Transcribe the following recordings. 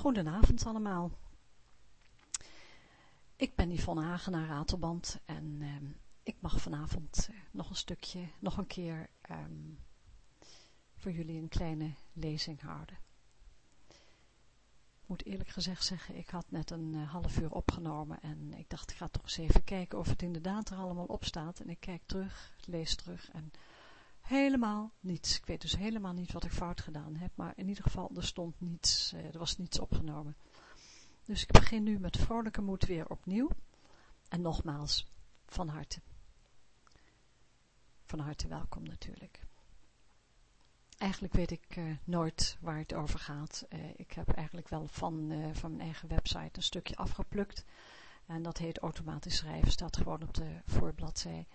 Goedenavond allemaal. Ik ben Yvonne Hagenaar Ratelband en ehm, ik mag vanavond eh, nog een stukje, nog een keer ehm, voor jullie een kleine lezing houden. Ik moet eerlijk gezegd zeggen, ik had net een uh, half uur opgenomen en ik dacht ik ga toch eens even kijken of het inderdaad er allemaal op staat. En ik kijk terug, lees terug en helemaal niets. Ik weet dus helemaal niet wat ik fout gedaan heb, maar in ieder geval er stond niets, uh, er was niets opgenomen. Dus ik begin nu met vrolijke moed weer opnieuw. En nogmaals, van harte. Van harte welkom natuurlijk. Eigenlijk weet ik uh, nooit waar het over gaat. Uh, ik heb eigenlijk wel van, van mijn eigen website een stukje afgeplukt. En dat heet automatisch schrijven, staat gewoon op de voorbladzij.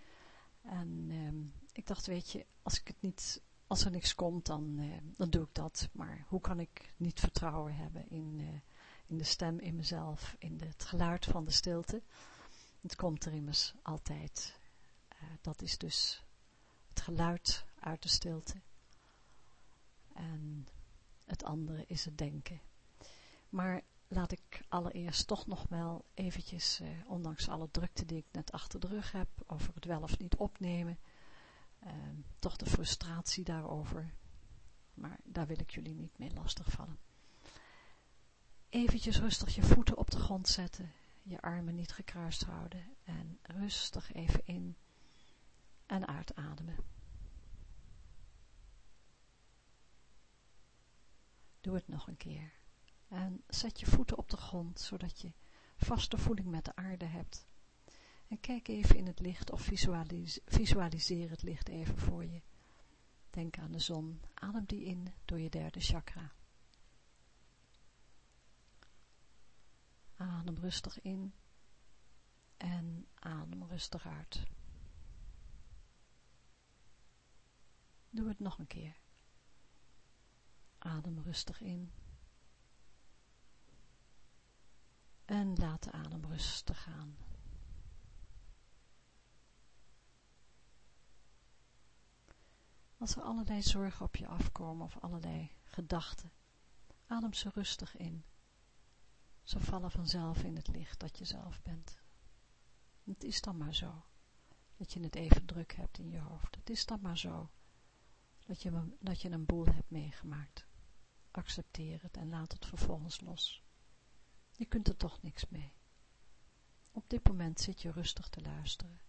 En um, ik dacht, weet je, als ik het niet, als er niks komt, dan, dan doe ik dat. Maar hoe kan ik niet vertrouwen hebben in, in de stem in mezelf, in het geluid van de stilte? Het komt er immers altijd. dat is dus het geluid uit de stilte. En het andere is het denken. Maar laat ik allereerst toch nog wel eventjes, eh, ondanks alle drukte die ik net achter de rug heb, over het wel of niet opnemen, eh, toch de frustratie daarover. Maar daar wil ik jullie niet mee lastigvallen. Eventjes rustig je voeten op de grond zetten, je armen niet gekruist houden en rustig even in en uitademen. Doe het nog een keer. En zet je voeten op de grond, zodat je vaste voeding met de aarde hebt. En kijk even in het licht of visualiseer het licht even voor je. Denk aan de zon. Adem die in door je derde chakra. Adem rustig in en adem rustig uit. Doe het nog een keer. Adem rustig in. En laat de adem rustig gaan. Als er allerlei zorgen op je afkomen of allerlei gedachten, adem ze rustig in. Ze vallen vanzelf in het licht dat je zelf bent. Het is dan maar zo, dat je het even druk hebt in je hoofd. Het is dan maar zo, dat je, dat je een boel hebt meegemaakt accepteer het en laat het vervolgens los. Je kunt er toch niks mee. Op dit moment zit je rustig te luisteren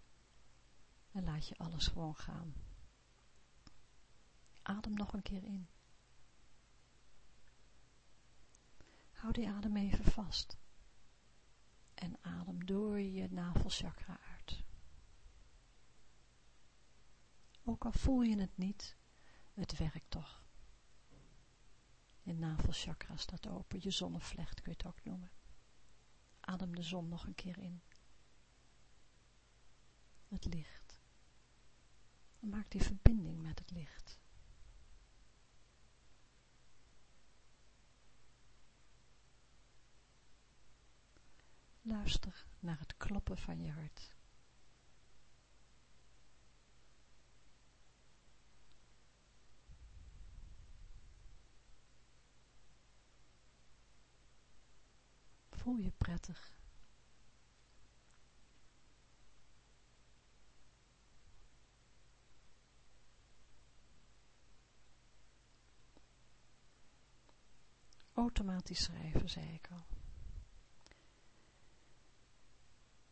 en laat je alles gewoon gaan. Adem nog een keer in. Hou die adem even vast en adem door je navelchakra uit. Ook al voel je het niet, het werkt toch. Je navelchakra staat open, je zonnevlecht kun je het ook noemen. Adem de zon nog een keer in. Het licht. Maak die verbinding met het licht. Luister naar het kloppen van je hart. voel je prettig. Automatisch schrijven, zei ik al.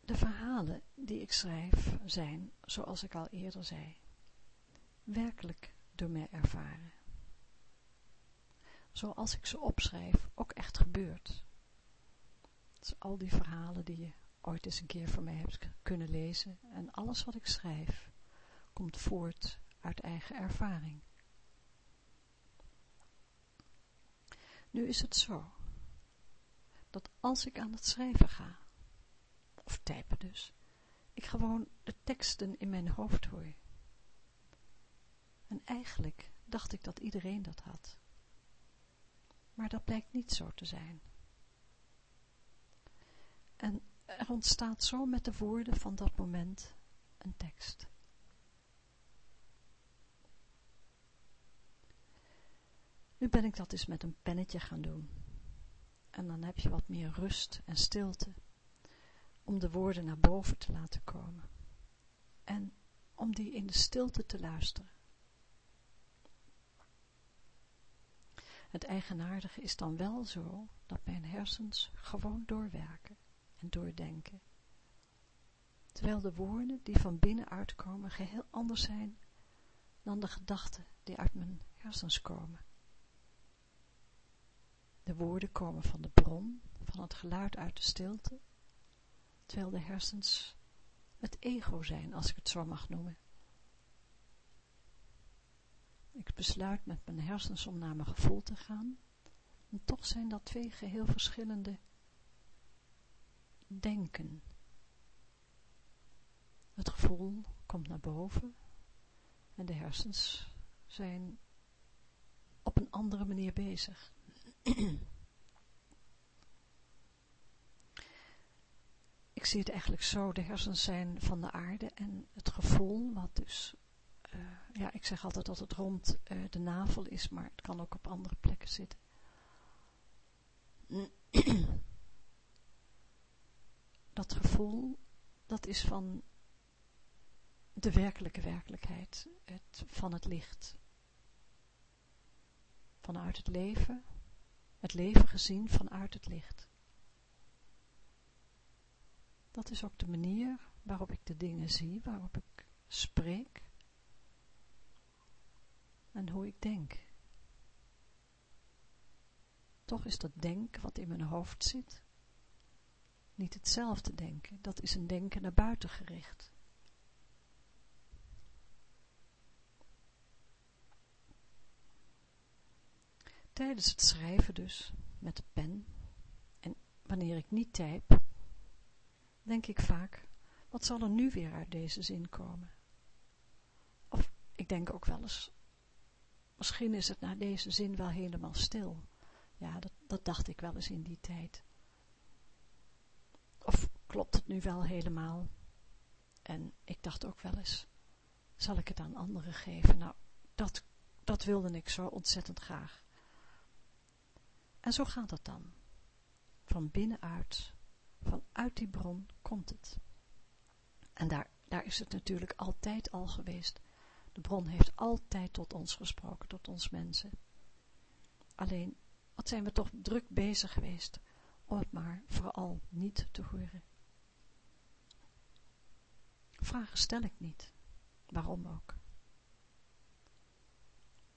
De verhalen die ik schrijf zijn, zoals ik al eerder zei, werkelijk door mij ervaren. Zoals ik ze opschrijf, ook echt gebeurt al die verhalen die je ooit eens een keer van mij hebt kunnen lezen en alles wat ik schrijf komt voort uit eigen ervaring. Nu is het zo, dat als ik aan het schrijven ga, of typen dus, ik gewoon de teksten in mijn hoofd hoor. En eigenlijk dacht ik dat iedereen dat had. Maar dat blijkt niet zo te zijn. En er ontstaat zo met de woorden van dat moment een tekst. Nu ben ik dat eens met een pennetje gaan doen. En dan heb je wat meer rust en stilte om de woorden naar boven te laten komen. En om die in de stilte te luisteren. Het eigenaardige is dan wel zo dat mijn hersens gewoon doorwerken en doordenken. Terwijl de woorden die van binnen uitkomen geheel anders zijn dan de gedachten die uit mijn hersens komen. De woorden komen van de bron, van het geluid uit de stilte, terwijl de hersens het ego zijn, als ik het zo mag noemen. Ik besluit met mijn hersens om naar mijn gevoel te gaan, en toch zijn dat twee geheel verschillende denken. Het gevoel komt naar boven en de hersens zijn op een andere manier bezig. ik zie het eigenlijk zo, de hersens zijn van de aarde en het gevoel, wat dus, uh, ja, ik zeg altijd dat het rond uh, de navel is, maar het kan ook op andere plekken zitten. dat gevoel, dat is van de werkelijke werkelijkheid, het, van het licht. Vanuit het leven, het leven gezien vanuit het licht. Dat is ook de manier waarop ik de dingen zie, waarop ik spreek en hoe ik denk. Toch is dat denken wat in mijn hoofd zit, niet hetzelfde denken. Dat is een denken naar buiten gericht. Tijdens het schrijven dus, met de pen, en wanneer ik niet type, denk ik vaak, wat zal er nu weer uit deze zin komen? Of ik denk ook wel eens, misschien is het na deze zin wel helemaal stil. Ja, dat, dat dacht ik wel eens in die tijd. Of klopt het nu wel helemaal? En ik dacht ook wel eens, zal ik het aan anderen geven? Nou, dat, dat wilde ik zo ontzettend graag. En zo gaat het dan. Van binnenuit, vanuit die bron komt het. En daar, daar is het natuurlijk altijd al geweest. De bron heeft altijd tot ons gesproken, tot ons mensen. Alleen, wat zijn we toch druk bezig geweest om het maar vooral niet te horen. Vragen stel ik niet. Waarom ook?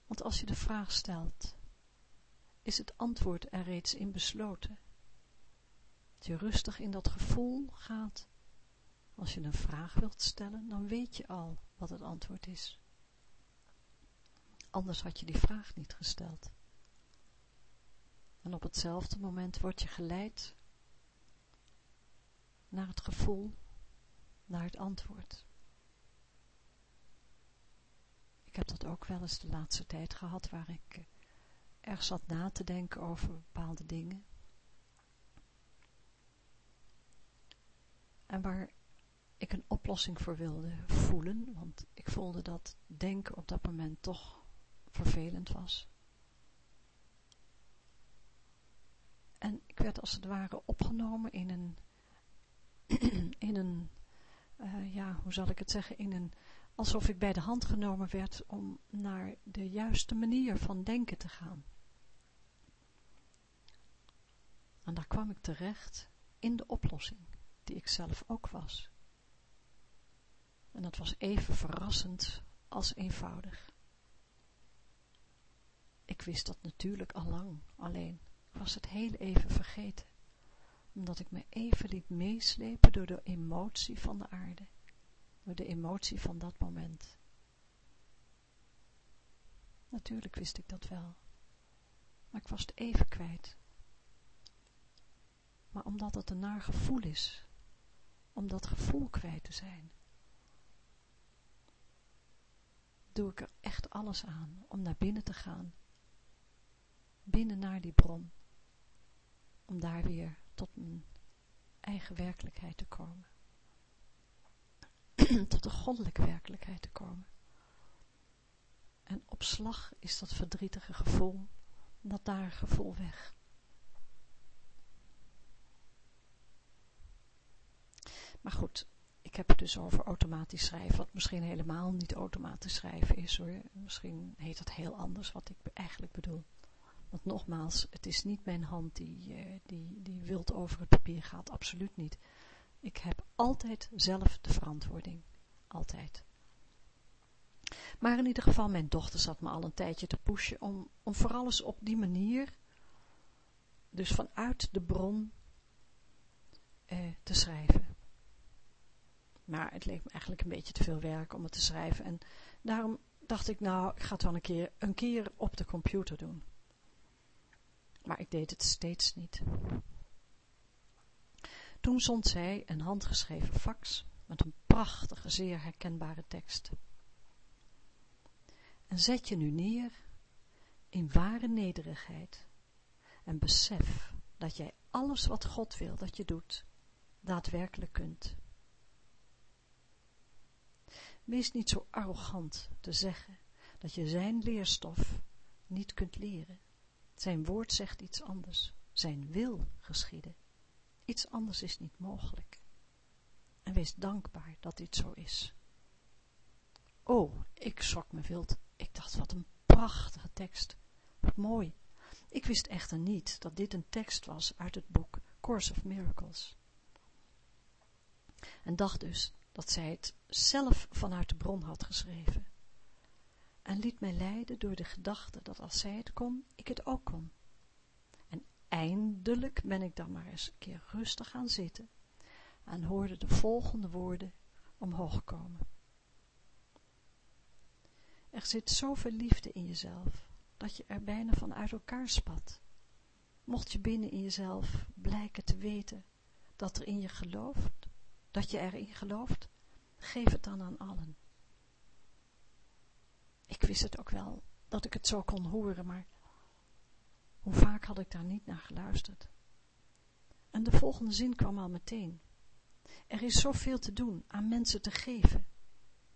Want als je de vraag stelt, is het antwoord er reeds in besloten. Als je rustig in dat gevoel gaat, als je een vraag wilt stellen, dan weet je al wat het antwoord is. Anders had je die vraag niet gesteld. En op hetzelfde moment word je geleid naar het gevoel, naar het antwoord. Ik heb dat ook wel eens de laatste tijd gehad, waar ik eh, erg zat na te denken over bepaalde dingen. En waar ik een oplossing voor wilde voelen, want ik voelde dat denken op dat moment toch vervelend was. En ik werd als het ware opgenomen in een, in een, uh, ja, hoe zal ik het zeggen, in een, alsof ik bij de hand genomen werd om naar de juiste manier van denken te gaan. En daar kwam ik terecht in de oplossing, die ik zelf ook was. En dat was even verrassend als eenvoudig. Ik wist dat natuurlijk al lang, alleen was het heel even vergeten, omdat ik me even liet meeslepen door de emotie van de aarde, door de emotie van dat moment. Natuurlijk wist ik dat wel, maar ik was het even kwijt maar omdat het een naar gevoel is, om dat gevoel kwijt te zijn, doe ik er echt alles aan om naar binnen te gaan, binnen naar die bron, om daar weer tot mijn eigen werkelijkheid te komen, tot de goddelijke werkelijkheid te komen. En op slag is dat verdrietige gevoel, dat daar gevoel weg. Maar goed, ik heb het dus over automatisch schrijven, wat misschien helemaal niet automatisch schrijven is hoor. Misschien heet dat heel anders wat ik eigenlijk bedoel. Want nogmaals, het is niet mijn hand die, uh, die, die wild over het papier gaat, absoluut niet. Ik heb altijd zelf de verantwoording. Altijd. Maar in ieder geval, mijn dochter zat me al een tijdje te pushen om, om voor alles op die manier, dus vanuit de bron, eh, te schrijven. Maar het leek me eigenlijk een beetje te veel werk om het te schrijven. En daarom dacht ik, nou, ik ga het wel een keer, een keer op de computer doen. Maar ik deed het steeds niet. Toen zond zij een handgeschreven fax met een prachtige, zeer herkenbare tekst. En zet je nu neer in ware nederigheid en besef dat jij alles wat God wil dat je doet, daadwerkelijk kunt. Wees niet zo arrogant te zeggen dat je zijn leerstof niet kunt leren. Zijn woord zegt iets anders. Zijn wil geschieden. Iets anders is niet mogelijk. En wees dankbaar dat dit zo is. Oh, ik schrok me wild. Ik dacht, wat een prachtige tekst. Wat mooi. Ik wist echter niet dat dit een tekst was uit het boek Course of Miracles. En dacht dus dat zij het zelf vanuit de bron had geschreven. En liet mij leiden door de gedachte dat als zij het kon, ik het ook kon. En eindelijk ben ik dan maar eens een keer rustig gaan zitten en hoorde de volgende woorden omhoog komen. Er zit zoveel liefde in jezelf, dat je er bijna van uit elkaar spat. Mocht je binnen in jezelf blijken te weten dat er in je gelooft, dat je erin gelooft, geef het dan aan allen. Ik wist het ook wel, dat ik het zo kon horen, maar hoe vaak had ik daar niet naar geluisterd. En de volgende zin kwam al meteen. Er is zoveel te doen, aan mensen te geven,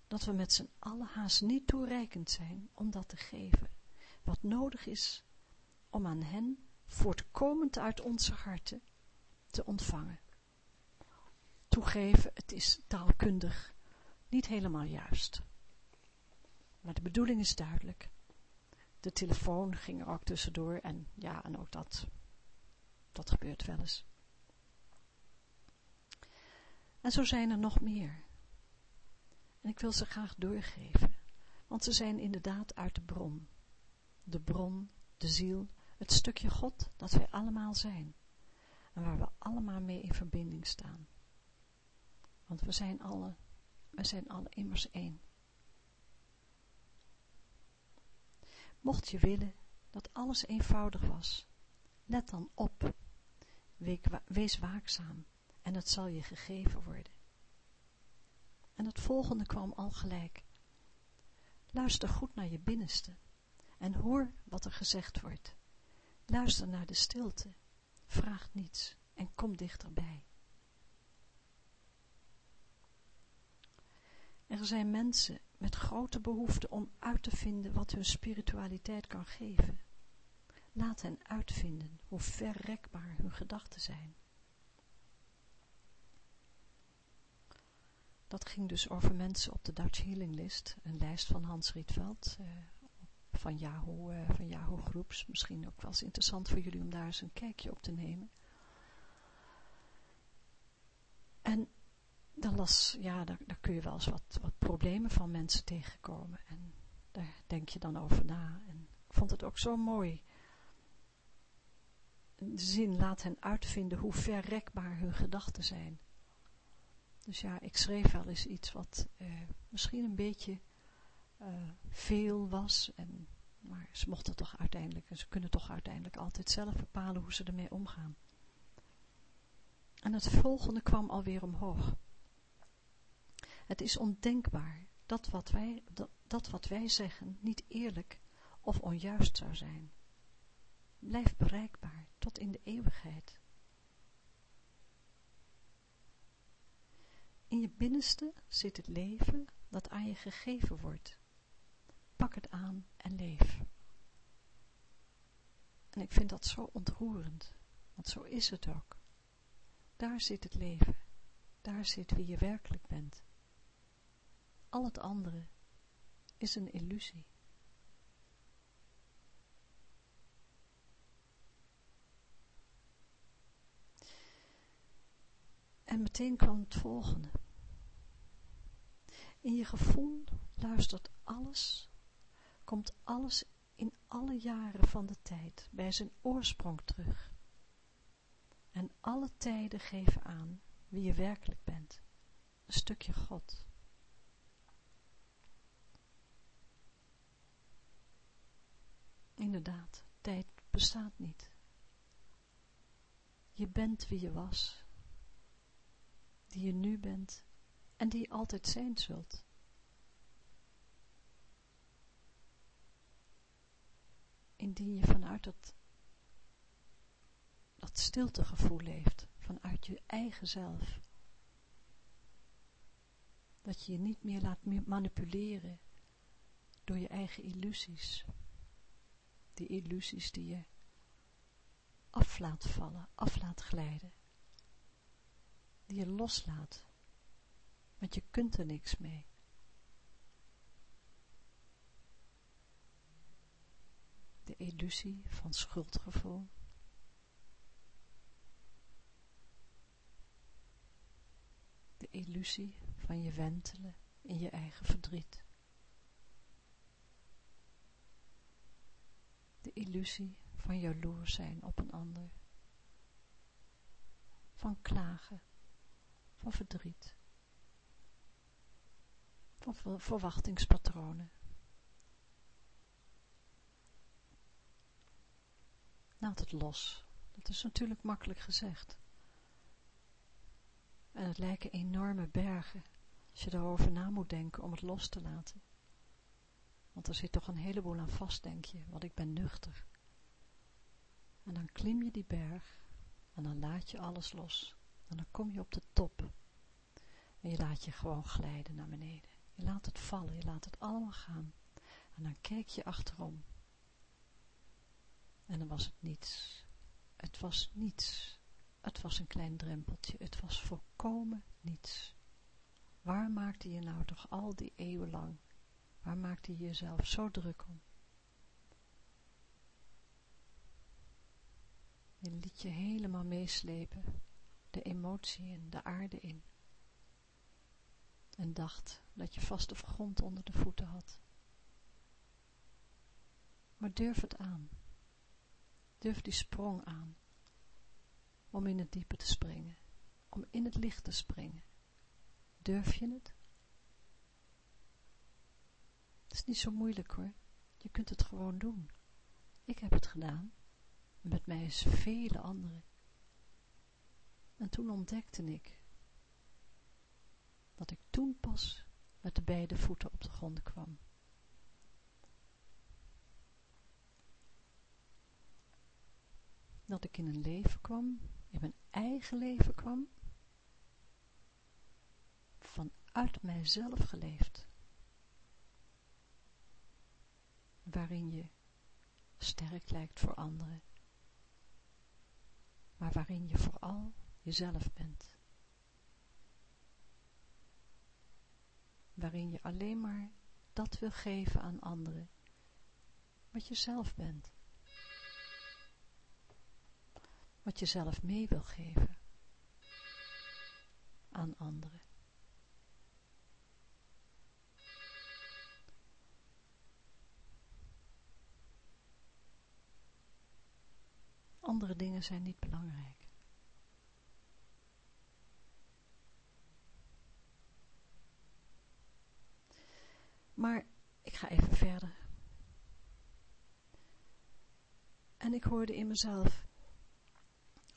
dat we met z'n allen haast niet toereikend zijn om dat te geven, wat nodig is om aan hen, voortkomend uit onze harten, te ontvangen. Toegeven, het is taalkundig niet helemaal juist. Maar de bedoeling is duidelijk. De telefoon ging er ook tussendoor en ja, en ook dat, dat gebeurt wel eens. En zo zijn er nog meer. En ik wil ze graag doorgeven, want ze zijn inderdaad uit de bron. De bron, de ziel, het stukje God dat wij allemaal zijn. En waar we allemaal mee in verbinding staan. Want we zijn alle, we zijn alle immers één. Mocht je willen dat alles eenvoudig was, let dan op, wees waakzaam en het zal je gegeven worden. En het volgende kwam al gelijk. Luister goed naar je binnenste en hoor wat er gezegd wordt. Luister naar de stilte, vraag niets en kom dichterbij. Er zijn mensen met grote behoefte om uit te vinden wat hun spiritualiteit kan geven. Laat hen uitvinden hoe verrekbaar hun gedachten zijn. Dat ging dus over mensen op de Dutch Healing List, een lijst van Hans Rietveld, eh, van, Yahoo, eh, van Yahoo Groups. Misschien ook wel eens interessant voor jullie om daar eens een kijkje op te nemen. En dan las, ja, daar, daar, kun je wel eens wat, wat problemen van mensen tegenkomen. En daar denk je dan over na. En ik vond het ook zo mooi. De zin laat hen uitvinden hoe verrekbaar hun gedachten zijn. Dus ja, ik schreef wel eens iets wat eh, misschien een beetje uh, veel was. En, maar ze mochten toch uiteindelijk, en ze kunnen toch uiteindelijk altijd zelf bepalen hoe ze ermee omgaan. En het volgende kwam alweer omhoog. Het is ondenkbaar dat wat wij, dat, wat wij zeggen niet eerlijk of onjuist zou zijn. Blijf bereikbaar tot in de eeuwigheid. In je binnenste zit het leven dat aan je gegeven wordt. Pak het aan en leef. En ik vind dat zo ontroerend, want zo is het ook. Daar zit het leven. daar zit wie je werkelijk bent. Al het andere is een illusie. En meteen kwam het volgende. In je gevoel luistert alles, komt alles in alle jaren van de tijd bij zijn oorsprong terug. En alle tijden geven aan wie je werkelijk bent, een stukje God. Inderdaad, tijd bestaat niet. Je bent wie je was, die je nu bent en die je altijd zijn zult. Indien je vanuit dat, dat stiltegevoel leeft, vanuit je eigen zelf. Dat je je niet meer laat manipuleren door je eigen illusies. Die illusies die je af laat vallen, af laat glijden. Die je loslaat. Want je kunt er niks mee. De illusie van schuldgevoel. De illusie van je wentelen in je eigen verdriet. De illusie van jaloers zijn op een ander. Van klagen, van verdriet van verwachtingspatronen. Laat het los. Dat is natuurlijk makkelijk gezegd. En het lijken enorme bergen, als je erover na moet denken om het los te laten. Want er zit toch een heleboel aan vast, denk je, want ik ben nuchter. En dan klim je die berg, en dan laat je alles los. En dan kom je op de top. En je laat je gewoon glijden naar beneden. Je laat het vallen, je laat het allemaal gaan. En dan kijk je achterom. En dan was het niets. Het was niets. Het was een klein drempeltje. Het was volkomen niets. Waar maakte je nou toch al die eeuwen lang? Waar maakte je jezelf zo druk om? Je liet je helemaal meeslepen, de emotie in, de aarde in en dacht dat je vaste grond onder de voeten had. Maar durf het aan. Durf die sprong aan. Om in het diepe te springen. Om in het licht te springen. Durf je het? Het is niet zo moeilijk hoor. Je kunt het gewoon doen. Ik heb het gedaan. Met mij is vele anderen. En toen ontdekte ik dat ik toen pas met de beide voeten op de grond kwam. Dat ik in een leven kwam, in mijn eigen leven kwam, vanuit mijzelf geleefd. Waarin je sterk lijkt voor anderen, maar waarin je vooral jezelf bent. waarin je alleen maar dat wil geven aan anderen, wat je zelf bent. Wat je zelf mee wil geven aan anderen. Andere dingen zijn niet belangrijk. Maar ik ga even verder. En ik hoorde in mezelf,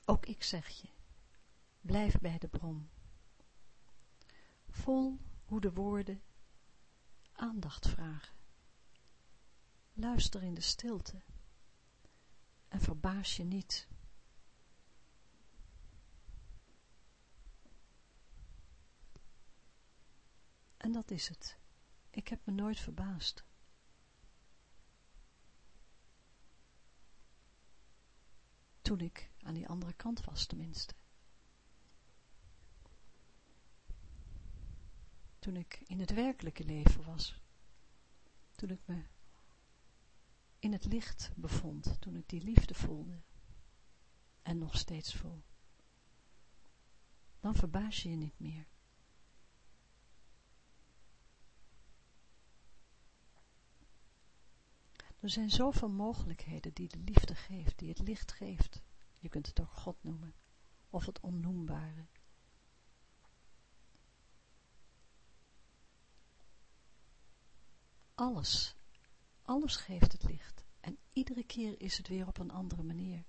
ook ik zeg je, blijf bij de bron. Vol hoe de woorden aandacht vragen. Luister in de stilte en verbaas je niet. En dat is het. Ik heb me nooit verbaasd. Toen ik aan die andere kant was tenminste. toen ik in het werkelijke leven was. Toen ik me in het licht bevond, toen ik die liefde voelde en nog steeds voel. Dan verbaas je je niet meer. Er zijn zoveel mogelijkheden die de liefde geeft, die het licht geeft. Je kunt het ook God noemen, of het onnoembare. Alles, alles geeft het licht. En iedere keer is het weer op een andere manier.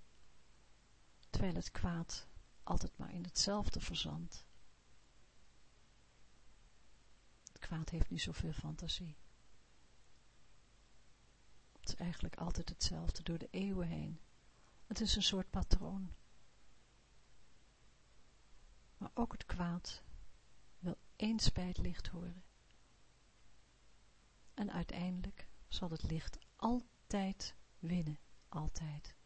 Terwijl het kwaad altijd maar in hetzelfde verzandt. Het kwaad heeft niet zoveel fantasie. Het is eigenlijk altijd hetzelfde door de eeuwen heen. Het is een soort patroon. Maar ook het kwaad wil eens bij het licht horen. En uiteindelijk zal het licht altijd winnen, altijd.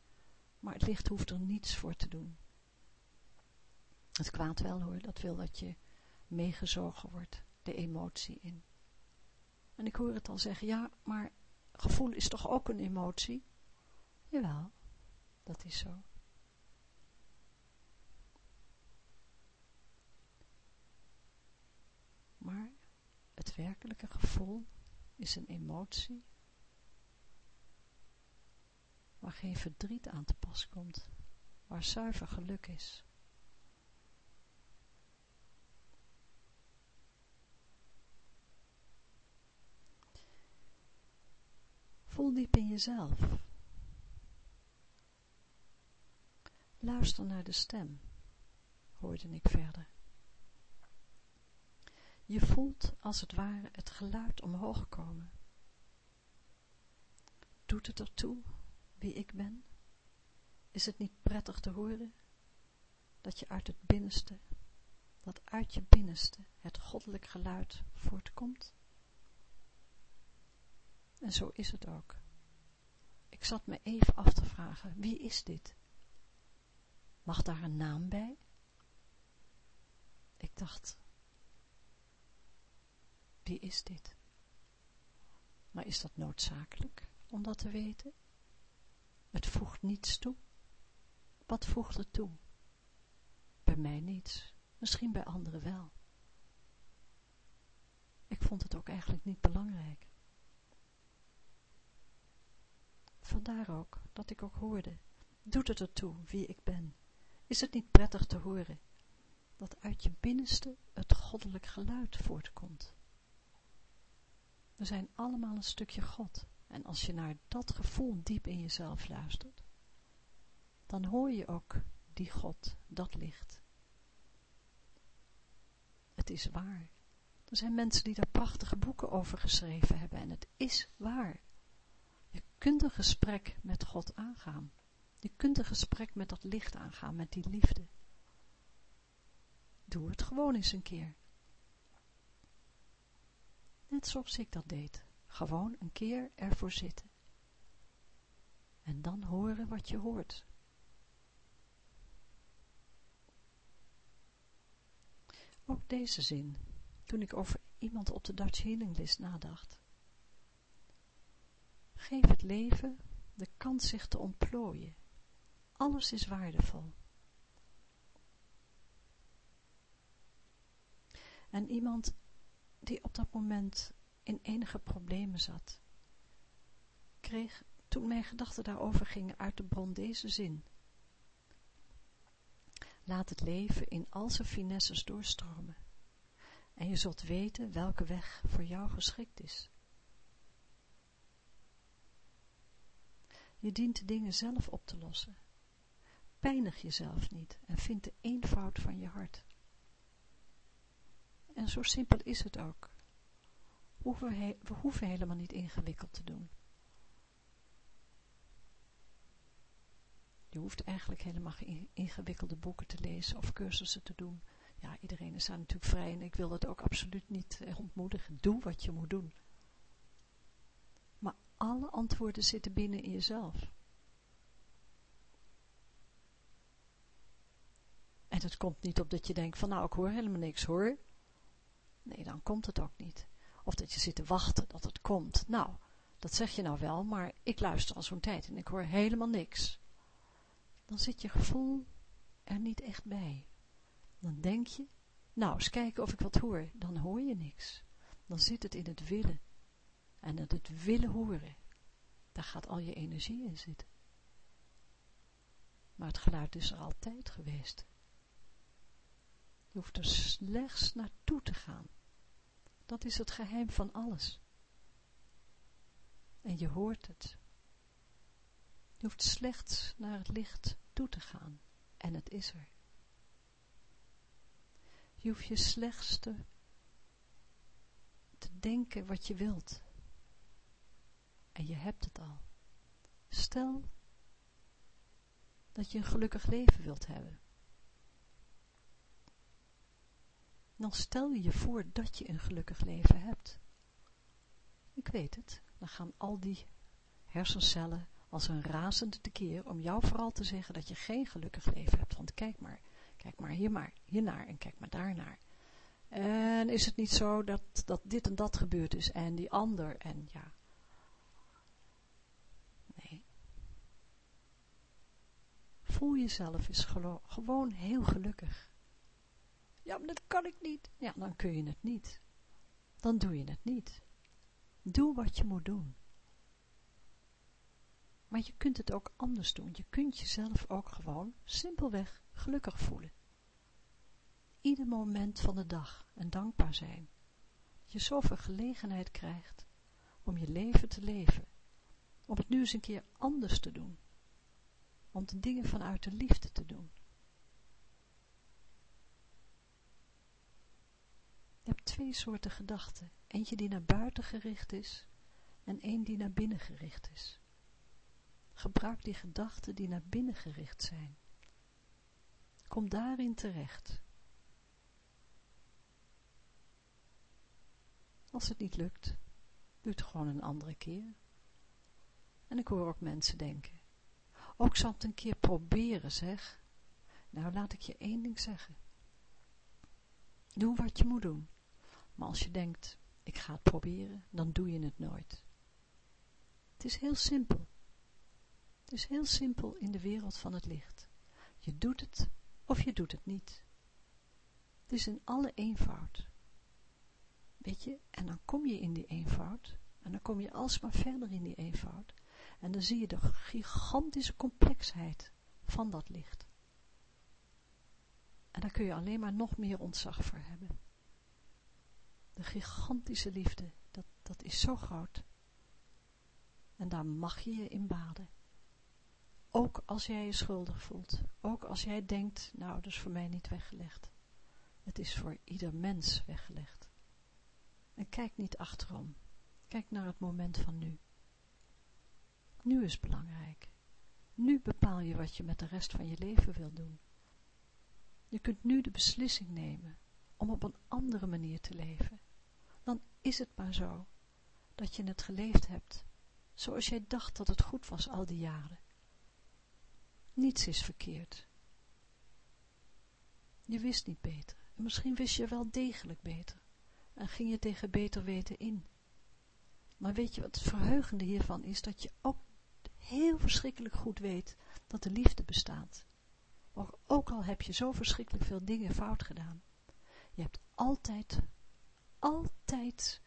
Maar het licht hoeft er niets voor te doen. Het kwaad wel hoor, dat wil dat je meegezogen wordt, de emotie in. En ik hoor het al zeggen, ja, maar gevoel is toch ook een emotie? Jawel, dat is zo. Maar het werkelijke gevoel is een emotie waar geen verdriet aan te pas komt, waar zuiver geluk is. Voel diep in jezelf. Luister naar de stem, hoorde ik verder. Je voelt als het ware het geluid omhoog komen. Doet het ertoe wie ik ben? Is het niet prettig te horen dat je uit het binnenste, dat uit je binnenste het goddelijk geluid voortkomt? En zo is het ook. Ik zat me even af te vragen, wie is dit? Mag daar een naam bij? Ik dacht, wie is dit? Maar is dat noodzakelijk om dat te weten? Het voegt niets toe. Wat voegt het toe? Bij mij niets, misschien bij anderen wel. Ik vond het ook eigenlijk niet belangrijk. Vandaar ook dat ik ook hoorde, doet het ertoe wie ik ben? Is het niet prettig te horen dat uit je binnenste het goddelijk geluid voortkomt? We zijn allemaal een stukje God. En als je naar dat gevoel diep in jezelf luistert, dan hoor je ook die God, dat licht. Het is waar. Er zijn mensen die daar prachtige boeken over geschreven hebben en het is waar. Je kunt een gesprek met God aangaan. Je kunt een gesprek met dat licht aangaan, met die liefde. Doe het gewoon eens een keer. Net zoals ik dat deed. Gewoon een keer ervoor zitten. En dan horen wat je hoort. Ook deze zin, toen ik over iemand op de Dutch Healing List nadacht. Geef het leven de kans zich te ontplooien. Alles is waardevol. En iemand die op dat moment in enige problemen zat, kreeg, toen mijn gedachten daarover gingen, uit de bron deze zin. Laat het leven in al zijn finesses doorstromen, en je zult weten welke weg voor jou geschikt is. Je dient de dingen zelf op te lossen. Pijnig jezelf niet en vind de eenvoud van je hart. En zo simpel is het ook we, we hoeven helemaal niet ingewikkeld te doen. Je hoeft eigenlijk helemaal geen ingewikkelde boeken te lezen of cursussen te doen. Ja, iedereen is daar natuurlijk vrij en ik wil dat ook absoluut niet eh, ontmoedigen. Doe wat je moet doen. Maar alle antwoorden zitten binnen in jezelf. En het komt niet op dat je denkt van nou ik hoor helemaal niks hoor. Nee, dan komt het ook niet. Of dat je zit te wachten dat het komt. Nou, dat zeg je nou wel, maar ik luister al zo'n tijd en ik hoor helemaal niks. Dan zit je gevoel er niet echt bij. Dan denk je, nou, eens kijken of ik wat hoor. Dan hoor je niks. Dan zit het in het willen. En in het willen horen. Daar gaat al je energie in zitten. Maar het geluid is er altijd geweest. Je hoeft er slechts naartoe te gaan. Dat is het geheim van alles. En je hoort het. Je hoeft slechts naar het licht toe te gaan. En het is er. Je hoeft je slechts te, te denken wat je wilt. En je hebt het al. Stel dat je een gelukkig leven wilt hebben. Dan stel je je voor dat je een gelukkig leven hebt. Ik weet het, dan gaan al die hersencellen als een razende tekeer om jou vooral te zeggen dat je geen gelukkig leven hebt. Want kijk maar, kijk maar hier maar, hiernaar en kijk maar daarnaar. En is het niet zo dat, dat dit en dat gebeurd is en die ander en ja. Nee. Voel jezelf eens gewoon heel gelukkig. Ja, maar dat kan ik niet. Ja, dan kun je het niet. Dan doe je het niet. Doe wat je moet doen. Maar je kunt het ook anders doen. Je kunt jezelf ook gewoon simpelweg gelukkig voelen. Ieder moment van de dag en dankbaar zijn. Dat je zoveel gelegenheid krijgt om je leven te leven. Om het nu eens een keer anders te doen. Om de dingen vanuit de liefde te doen. Je hebt twee soorten gedachten. Eentje die naar buiten gericht is en één die naar binnen gericht is. Gebruik die gedachten die naar binnen gericht zijn. Kom daarin terecht. Als het niet lukt, doe het gewoon een andere keer. En ik hoor ook mensen denken, ook zal het een keer proberen zeg. Nou laat ik je één ding zeggen. Doe wat je moet doen. Maar als je denkt, ik ga het proberen, dan doe je het nooit. Het is heel simpel. Het is heel simpel in de wereld van het licht. Je doet het of je doet het niet. Het is in alle eenvoud. Weet je, en dan kom je in die eenvoud, en dan kom je alsmaar verder in die eenvoud, en dan zie je de gigantische complexheid van dat licht. En daar kun je alleen maar nog meer ontzag voor hebben. De gigantische liefde, dat, dat is zo groot. En daar mag je je in baden. Ook als jij je schuldig voelt. Ook als jij denkt, nou, dat is voor mij niet weggelegd. Het is voor ieder mens weggelegd. En kijk niet achterom. Kijk naar het moment van nu. Nu is belangrijk. Nu bepaal je wat je met de rest van je leven wil doen. Je kunt nu de beslissing nemen om op een andere manier te leven. Dan is het maar zo dat je het geleefd hebt zoals jij dacht dat het goed was al die jaren. Niets is verkeerd. Je wist niet beter. En misschien wist je wel degelijk beter. En ging je tegen beter weten in. Maar weet je wat het verheugende hiervan is? Dat je ook heel verschrikkelijk goed weet dat de liefde bestaat. Ook al heb je zo verschrikkelijk veel dingen fout gedaan. Je hebt altijd, altijd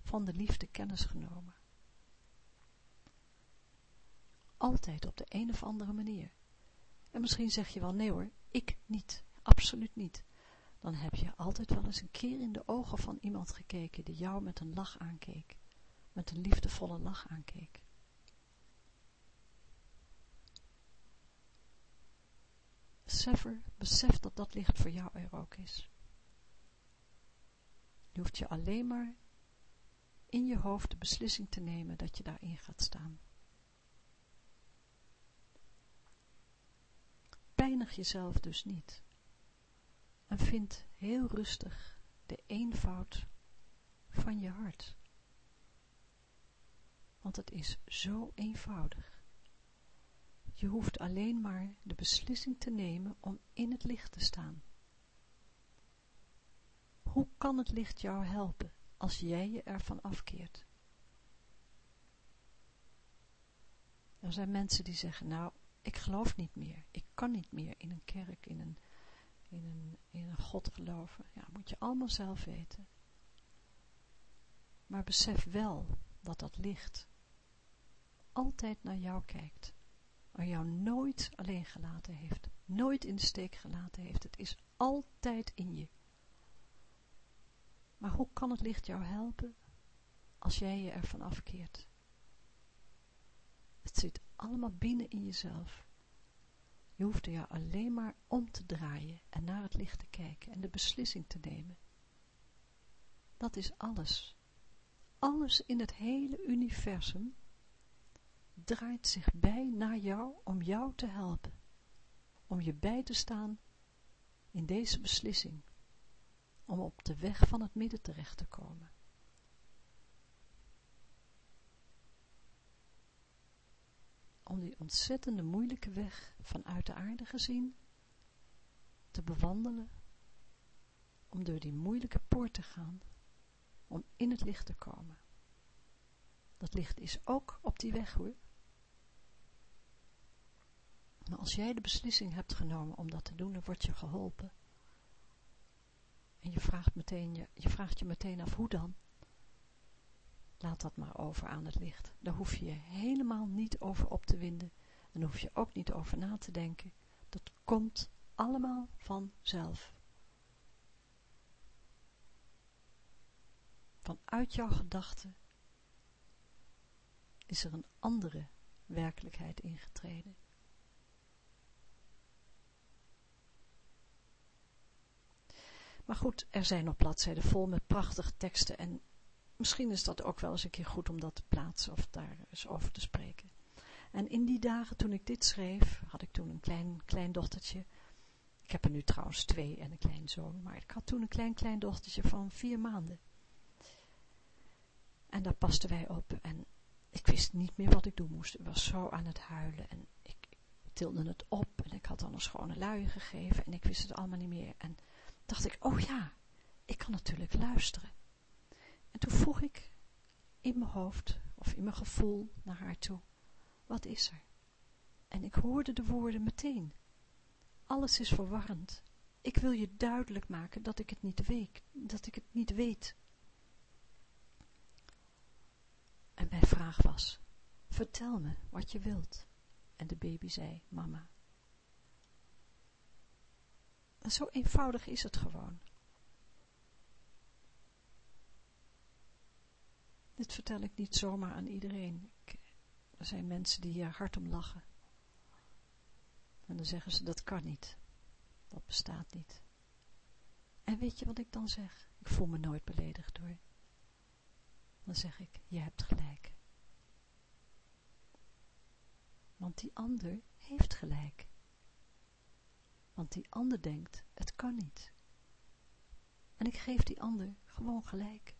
van de liefde kennis genomen. Altijd op de een of andere manier. En misschien zeg je wel, nee hoor, ik niet, absoluut niet. Dan heb je altijd wel eens een keer in de ogen van iemand gekeken die jou met een lach aankeek. Met een liefdevolle lach aankeek. Besef dat dat licht voor jou er ook is. Je hoeft je alleen maar in je hoofd de beslissing te nemen dat je daarin gaat staan. Pijnig jezelf dus niet. En vind heel rustig de eenvoud van je hart. Want het is zo eenvoudig. Je hoeft alleen maar de beslissing te nemen om in het licht te staan. hoe kan het licht jou helpen als jij je ervan afkeert? Er zijn mensen die zeggen, nou, ik geloof niet meer, ik kan niet meer in een kerk, in een, in een, in een God geloven. Ja, moet je allemaal zelf weten. Maar besef wel dat dat licht altijd naar jou kijkt. En jou nooit alleen gelaten heeft. Nooit in de steek gelaten heeft. Het is altijd in je. Maar hoe kan het licht jou helpen als jij je ervan afkeert? Het zit allemaal binnen in jezelf. Je hoeft er jou alleen maar om te draaien en naar het licht te kijken en de beslissing te nemen. Dat is alles. Alles in het hele universum draait zich bij naar jou om jou te helpen. Om je bij te staan in deze beslissing. Om op de weg van het midden terecht te komen. Om die ontzettende moeilijke weg vanuit de aarde gezien te bewandelen. Om door die moeilijke poort te gaan. Om in het licht te komen. Dat licht is ook op die weg hoor. Maar als jij de beslissing hebt genomen om dat te doen, dan word je geholpen. En je vraagt, meteen, je, je vraagt je meteen af, hoe dan? Laat dat maar over aan het licht. Daar hoef je je helemaal niet over op te winden. En daar hoef je ook niet over na te denken. Dat komt allemaal vanzelf. Vanuit jouw gedachten is er een andere werkelijkheid ingetreden. Maar goed, er zijn nog bladzijden vol met prachtige teksten en misschien is dat ook wel eens een keer goed om dat te plaatsen of daar eens over te spreken. En in die dagen toen ik dit schreef, had ik toen een klein, klein dochtertje. Ik heb er nu trouwens twee en een kleinzoon, maar ik had toen een klein, klein dochtertje van vier maanden. En daar pasten wij op en ik wist niet meer wat ik doen moest. Ik was zo aan het huilen en ik tilde het op en ik had dan een schone luier gegeven en ik wist het allemaal niet meer. En dacht ik, oh ja, ik kan natuurlijk luisteren. En toen vroeg ik in mijn hoofd, of in mijn gevoel, naar haar toe, wat is er? En ik hoorde de woorden meteen. Alles is verwarrend. Ik wil je duidelijk maken dat ik het niet weet. Dat ik het niet weet. En mijn vraag was, vertel me wat je wilt. En de baby zei, mama. En zo eenvoudig is het gewoon. Dit vertel ik niet zomaar aan iedereen. Er zijn mensen die hier hard om lachen. En dan zeggen ze, dat kan niet. Dat bestaat niet. En weet je wat ik dan zeg? Ik voel me nooit beledigd hoor. Dan zeg ik, je hebt gelijk. Want die ander heeft gelijk. Want die ander denkt, het kan niet. En ik geef die ander gewoon gelijk.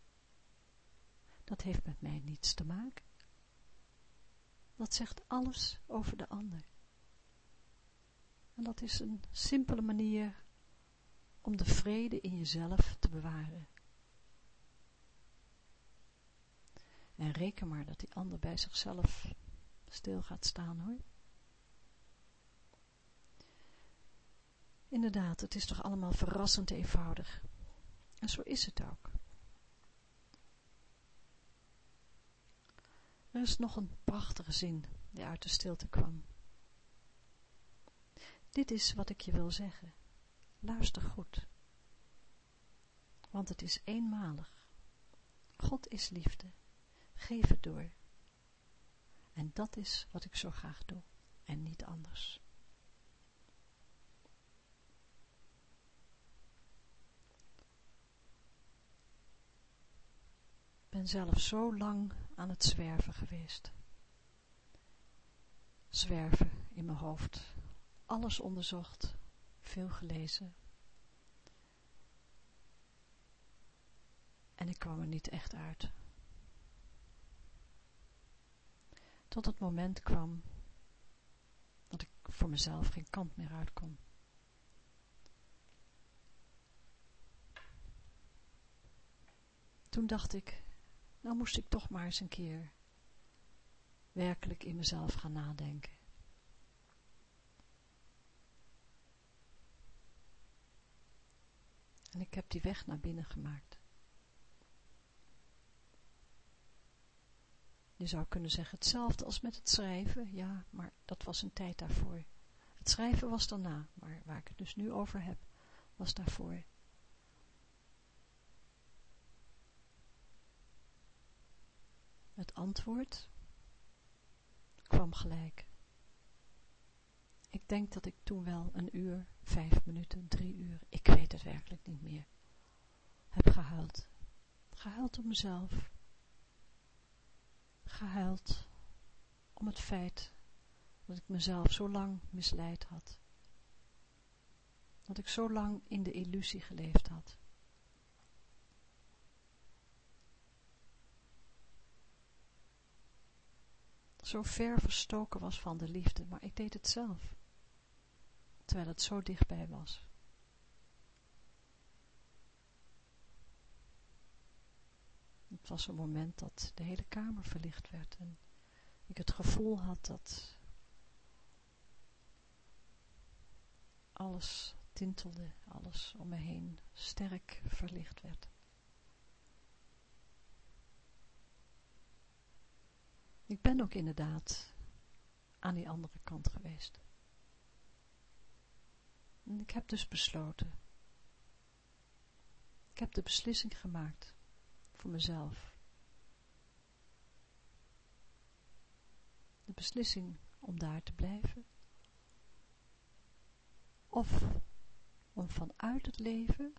Dat heeft met mij niets te maken. Dat zegt alles over de ander. En dat is een simpele manier om de vrede in jezelf te bewaren. En reken maar dat die ander bij zichzelf stil gaat staan hoor. Inderdaad, het is toch allemaal verrassend eenvoudig. En zo is het ook. Er is nog een prachtige zin die uit de stilte kwam. Dit is wat ik je wil zeggen. Luister goed. Want het is eenmalig. God is liefde. Geef het door. En dat is wat ik zo graag doe. En niet anders. Ben zelf zo lang aan het zwerven geweest. Zwerven in mijn hoofd. Alles onderzocht, veel gelezen. En ik kwam er niet echt uit. Tot het moment kwam dat ik voor mezelf geen kant meer uit kon. toen dacht ik, nou moest ik toch maar eens een keer werkelijk in mezelf gaan nadenken. En ik heb die weg naar binnen gemaakt. Je zou kunnen zeggen hetzelfde als met het schrijven, ja, maar dat was een tijd daarvoor. Het schrijven was daarna, maar waar ik het dus nu over heb, was daarvoor. Het antwoord kwam gelijk. Ik denk dat ik toen wel een uur, vijf minuten, drie uur, ik weet het werkelijk niet meer, heb gehuild. Gehuild om mezelf. Gehuild om het feit dat ik mezelf zo lang misleid had. Dat ik zo lang in de illusie geleefd had. Zo ver verstoken was van de liefde, maar ik deed het zelf. Terwijl het zo dichtbij was. Het was een moment dat de hele kamer verlicht werd en ik het gevoel had dat alles tintelde, alles om me heen sterk verlicht werd. Ik ben ook inderdaad aan die andere kant geweest. En ik heb dus besloten. Ik heb de beslissing gemaakt voor mezelf. De beslissing om daar te blijven. Of om vanuit het leven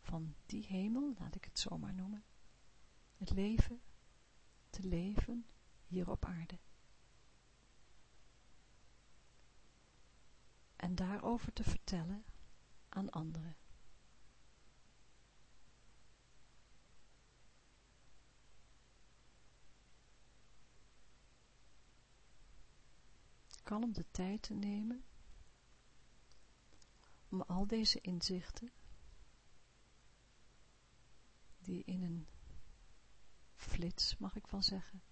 van die hemel, laat ik het zo maar noemen, het leven te leven hier op aarde. En daarover te vertellen aan anderen. Kalm de tijd te nemen om al deze inzichten die in een flits, mag ik wel zeggen.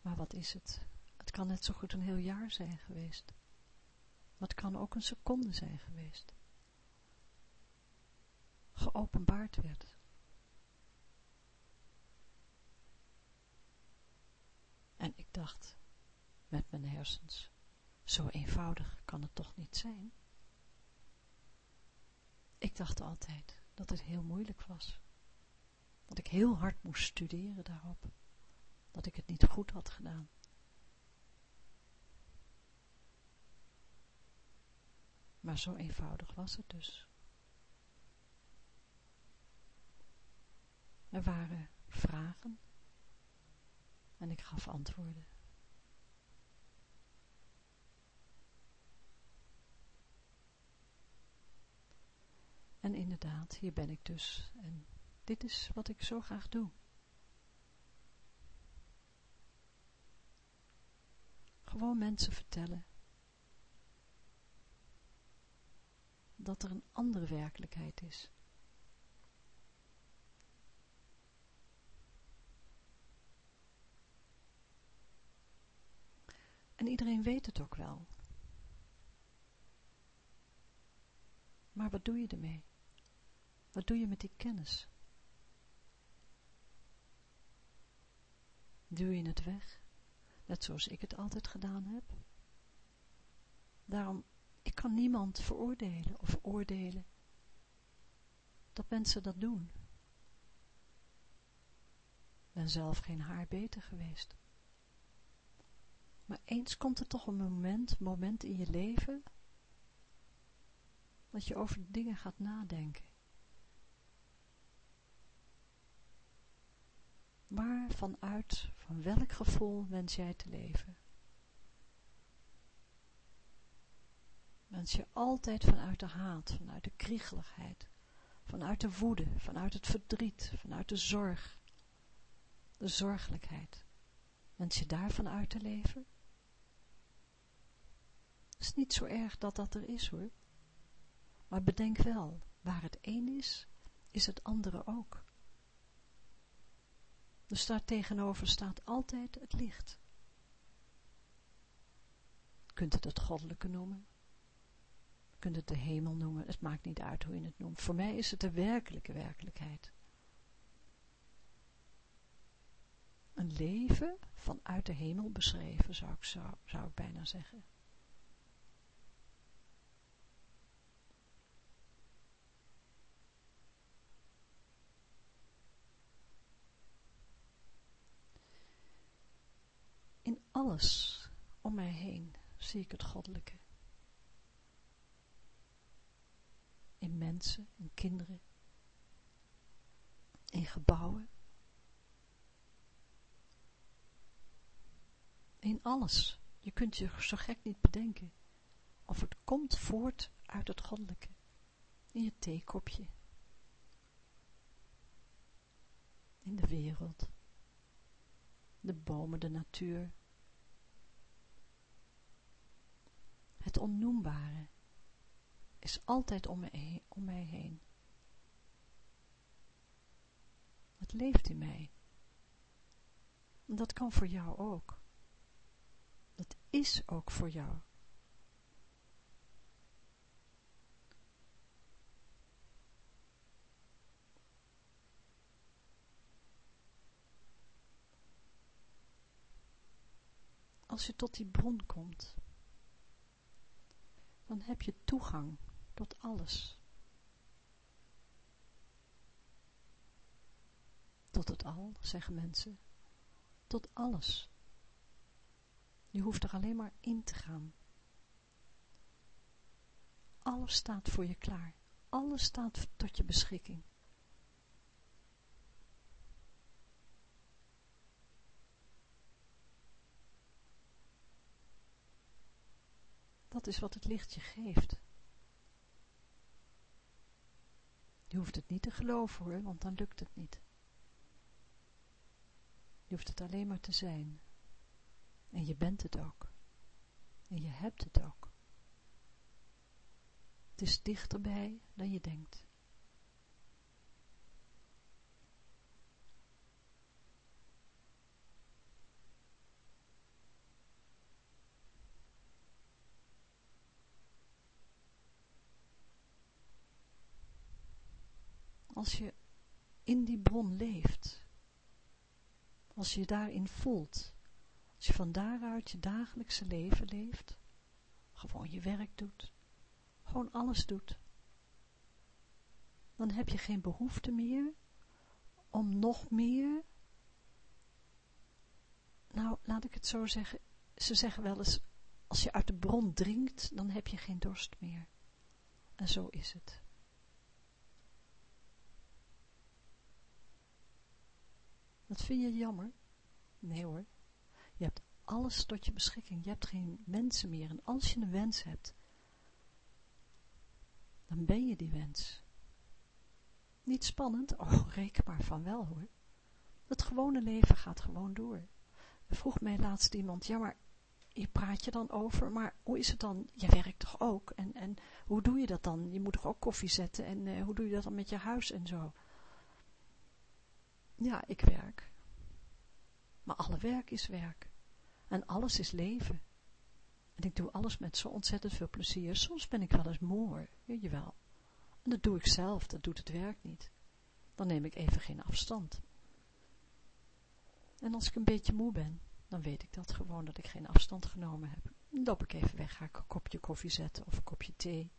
Maar wat is het? Het kan net zo goed een heel jaar zijn geweest. Maar het kan ook een seconde zijn geweest. Geopenbaard werd. En ik dacht, met mijn hersens, zo eenvoudig kan het toch niet zijn? Ik dacht altijd dat het heel moeilijk was. Dat ik heel hard moest studeren daarop. Dat ik het niet goed had gedaan. Maar zo eenvoudig was het dus. Er waren vragen en ik gaf antwoorden. En inderdaad, hier ben ik dus en dit is wat ik zo graag doe. Gewoon mensen vertellen dat er een andere werkelijkheid is. En iedereen weet het ook wel. Maar wat doe je ermee? Wat doe je met die kennis? Duw je het weg, net zoals ik het altijd gedaan heb? Daarom, ik kan niemand veroordelen of oordelen dat mensen dat doen. Ben zelf geen haar beter geweest. Maar eens komt er toch een moment, moment in je leven, dat je over dingen gaat nadenken. Maar vanuit, van welk gevoel wens jij te leven? Wens je altijd vanuit de haat, vanuit de kriegeligheid, vanuit de woede, vanuit het verdriet, vanuit de zorg, de zorgelijkheid. Wens je daarvan uit te leven? Het is niet zo erg dat dat er is hoor. Maar bedenk wel, waar het een is, is het andere ook. Dus daar tegenover staat altijd het licht. Kunt het het goddelijke noemen. Kunt het de hemel noemen. Het maakt niet uit hoe je het noemt. Voor mij is het de werkelijke werkelijkheid. Een leven vanuit de hemel beschreven, zou ik, zou, zou ik bijna zeggen. In alles om mij heen zie ik het goddelijke. In mensen, in kinderen, in gebouwen, in alles. Je kunt je zo gek niet bedenken. Of het komt voort uit het goddelijke. In je theekopje. In de wereld. De bomen, de natuur. Het onnoembare is altijd om, me, om mij heen. Het leeft in mij. Dat kan voor jou ook. Dat is ook voor jou. Als je tot die bron komt, dan heb je toegang tot alles. Tot het al, zeggen mensen. Tot alles. Je hoeft er alleen maar in te gaan. Alles staat voor je klaar. Alles staat tot je beschikking. Dat is wat het licht je geeft. Je hoeft het niet te geloven hoor, want dan lukt het niet. Je hoeft het alleen maar te zijn. En je bent het ook. En je hebt het ook. Het is dichterbij dan je denkt. Als je in die bron leeft, als je daarin voelt, als je van daaruit je dagelijkse leven leeft, gewoon je werk doet, gewoon alles doet, dan heb je geen behoefte meer om nog meer, nou laat ik het zo zeggen, ze zeggen wel eens, als je uit de bron drinkt, dan heb je geen dorst meer. En zo is het. Dat vind je jammer? Nee hoor. Je hebt alles tot je beschikking. Je hebt geen wensen meer. En als je een wens hebt, dan ben je die wens. Niet spannend? Oh, reken maar van wel hoor. Het gewone leven gaat gewoon door. Vroeg mij laatst iemand, ja maar, je praat je dan over, maar hoe is het dan? Je werkt toch ook? En, en hoe doe je dat dan? Je moet toch ook koffie zetten? En uh, hoe doe je dat dan met je huis en zo? Ja, ik werk. Maar alle werk is werk. En alles is leven. En ik doe alles met zo ontzettend veel plezier. Soms ben ik wel eens moe, weet je wel. En dat doe ik zelf, dat doet het werk niet. Dan neem ik even geen afstand. En als ik een beetje moe ben, dan weet ik dat gewoon dat ik geen afstand genomen heb. Dan loop ik even weg, ga ik een kopje koffie zetten of een kopje thee.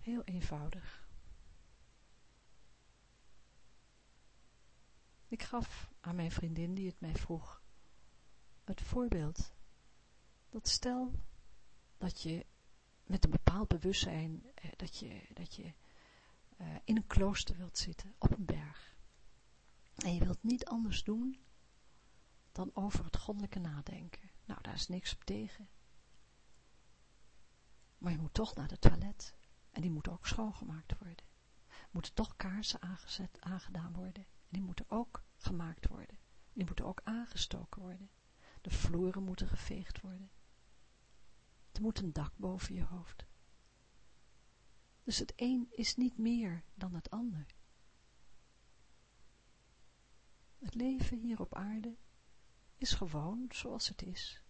Heel eenvoudig. Ik gaf aan mijn vriendin die het mij vroeg, het voorbeeld, dat stel dat je met een bepaald bewustzijn, eh, dat je, dat je eh, in een klooster wilt zitten, op een berg. En je wilt niet anders doen dan over het goddelijke nadenken. Nou, daar is niks op tegen. Maar je moet toch naar de toilet. En die moeten ook schoongemaakt worden. Moeten toch kaarsen aangezet, aangedaan worden. En die moeten ook gemaakt worden. Die moeten ook aangestoken worden. De vloeren moeten geveegd worden. Er moet een dak boven je hoofd. Dus het een is niet meer dan het ander. Het leven hier op aarde is gewoon zoals het is.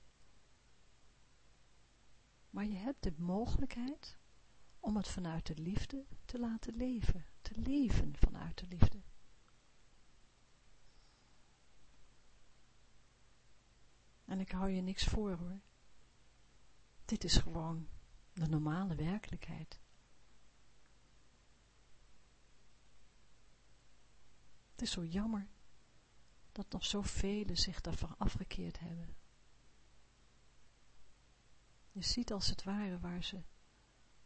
Maar je hebt de mogelijkheid om het vanuit de liefde te laten leven, te leven vanuit de liefde. En ik hou je niks voor hoor. Dit is gewoon de normale werkelijkheid. Het is zo jammer dat nog zoveel zich daarvan afgekeerd hebben. Je ziet als het ware waar ze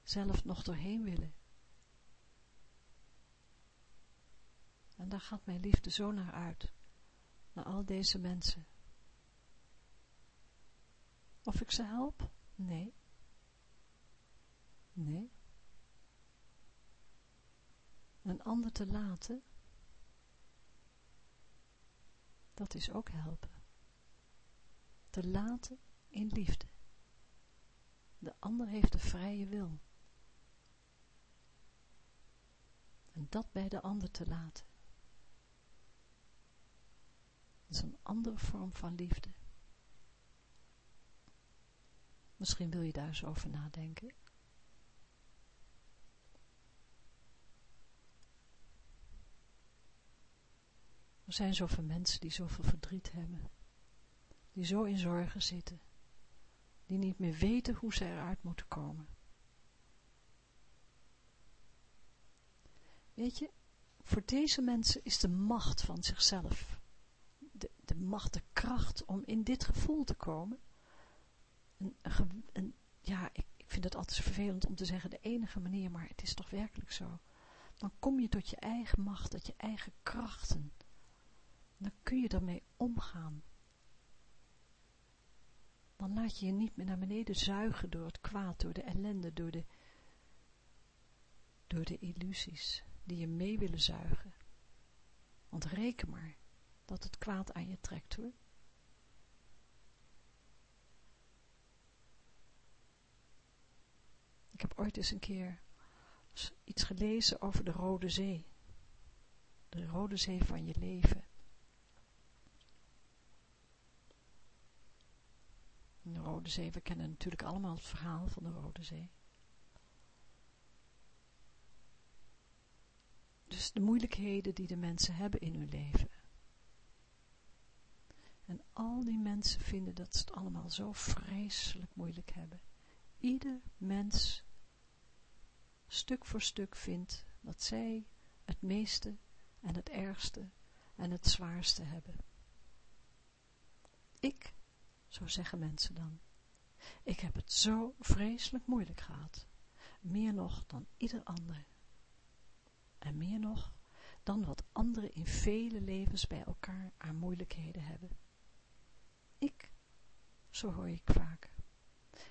zelf nog doorheen willen. En daar gaat mijn liefde zo naar uit, naar al deze mensen. Of ik ze help? Nee. Nee. Een ander te laten, dat is ook helpen. Te laten in liefde. De ander heeft de vrije wil. En dat bij de ander te laten. Dat is een andere vorm van liefde. Misschien wil je daar eens over nadenken. Er zijn zoveel mensen die zoveel verdriet hebben, die zo in zorgen zitten, die niet meer weten hoe ze eruit moeten komen. Weet je, voor deze mensen is de macht van zichzelf, de, de macht, de kracht om in dit gevoel te komen, een, een, ja, ik, ik vind het altijd vervelend om te zeggen de enige manier, maar het is toch werkelijk zo. Dan kom je tot je eigen macht, tot je eigen krachten. Dan kun je ermee omgaan. Dan laat je je niet meer naar beneden zuigen door het kwaad, door de ellende, door de, door de illusies die je mee willen zuigen. Want reken maar dat het kwaad aan je trekt hoor. Ik heb ooit eens een keer iets gelezen over de Rode Zee. De Rode Zee van je leven. De Rode Zee, we kennen natuurlijk allemaal het verhaal van de Rode Zee. Dus de moeilijkheden die de mensen hebben in hun leven. En al die mensen vinden dat ze het allemaal zo vreselijk moeilijk hebben. Ieder mens stuk voor stuk vindt dat zij het meeste en het ergste en het zwaarste hebben. Ik, zo zeggen mensen dan, ik heb het zo vreselijk moeilijk gehad, meer nog dan ieder ander. En meer nog dan wat anderen in vele levens bij elkaar aan moeilijkheden hebben. Ik, zo hoor ik vaak,